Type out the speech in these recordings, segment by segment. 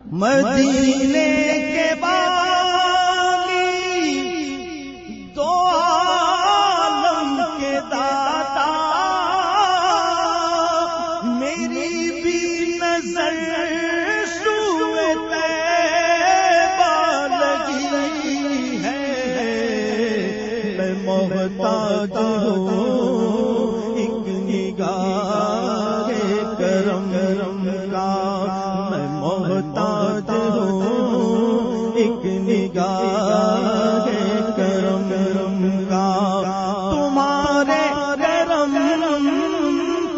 مدینے کے باغی دو عالم کے داتا میری بھی نظر لگی ہے، میں محتاج ہوں۔ ایک نگاہ کرم کرم کا تمہارے کرم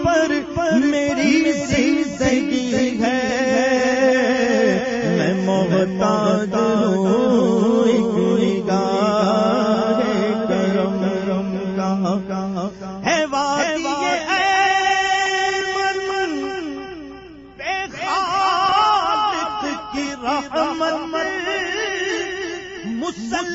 پر میری زندگی ہے۔ میں محتاج ہوں ایک نگاہ کرم کرم کا۔ ہے وادی رحمت مسلم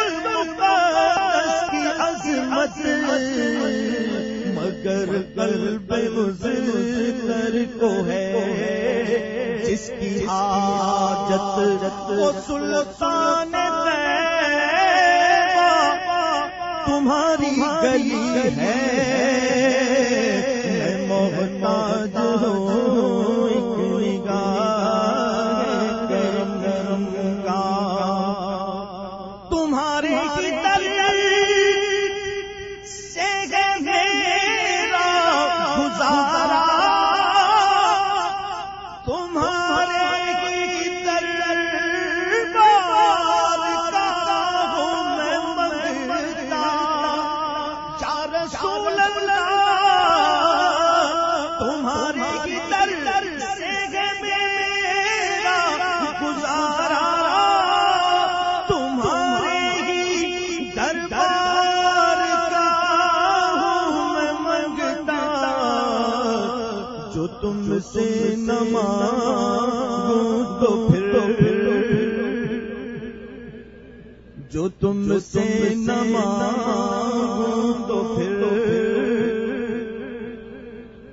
المقدس کی عظمت ہے مگر قلب مزر کو ہے جس کی حاجت وہ سلطان تمہاری گلی ہے۔ محتاج ہوں نگاہ کرم کرم کا۔ تمہارے سے مانگوں تو پھر جو تم سے مانگوں تو پھر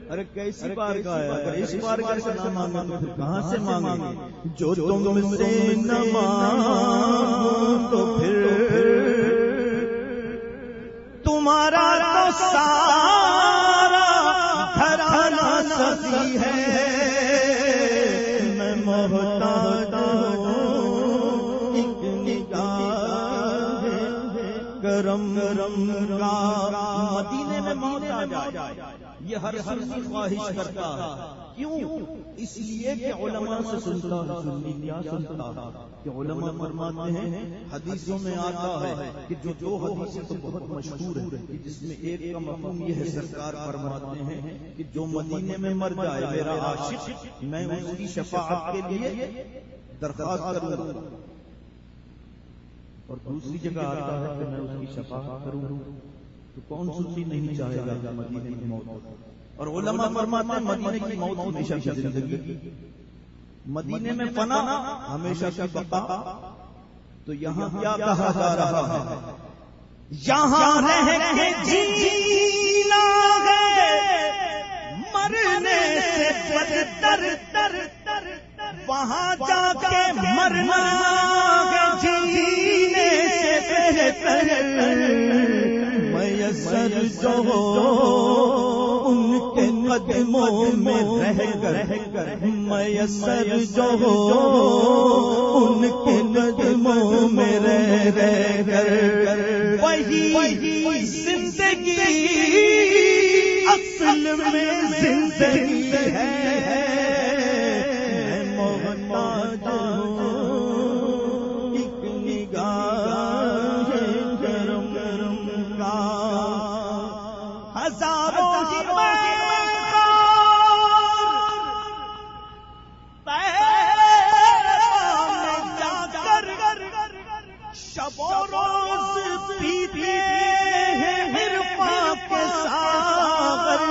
ارے کیسی بار کا ہے؟ اس بار نہ مانگا پھر؟ کہاں سے مانگیں گے جو تم سے مانگوں تو پھر تمہارا تو کرم کرم کا مدینے میں موت آ جائے۔ یہ ہر سنی خواہش کرتا ہے۔ کیوں؟ اس لیے کہ علماء سے سنتا سنی کیا سنتا کہ علماء فرماتے ہیں، حدیثوں میں آتا ہے کہ جو دو حدیثیں تو بہت مشہور ہیں جس میں ایک کا مفہوم یہ ہے، سرکار فرماتے ہیں کہ جو مدینے میں مر جائے، میرا عاشق، میں اس کی شفاعت کے لیے درخواست کروں۔ اور دوسری جگہ آتا ہے کہ میں اس کی شفاعت کروں تو کون سنی نہیں چاہے گا مدینے کی موت اور علماء فرماتے ہیں مدینے کی موت ہمیشہ کی زندگی مدینے میں فنا ہمیشہ کی بقا تو یہاں کیا کہا جا رہا ہے؟ یہاں رہ کے جینا ہے۔ مرنے سے بدتر تر تر وہاں جا کے مرنا ہے۔ جینے میسر جو ان کے قدموں میں رہ کر میسر جو ان کے قدموں میں رہ رہ کر وہی زندگی اصل میں زندگی ہے۔ ہزاروں روز پیتے ہیں حرفا کے ساغر۔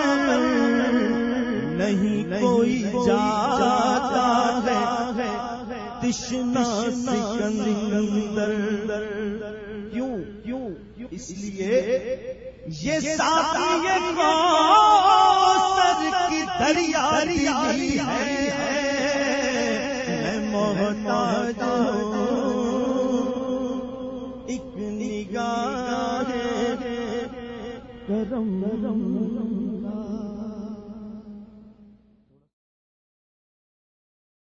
نہیں کوئی جاتا ہے تشنا سکندر۔ کیوں؟ اس لیے یہ کی دریا ہے۔ میں محتاج ایک نگاہ کرم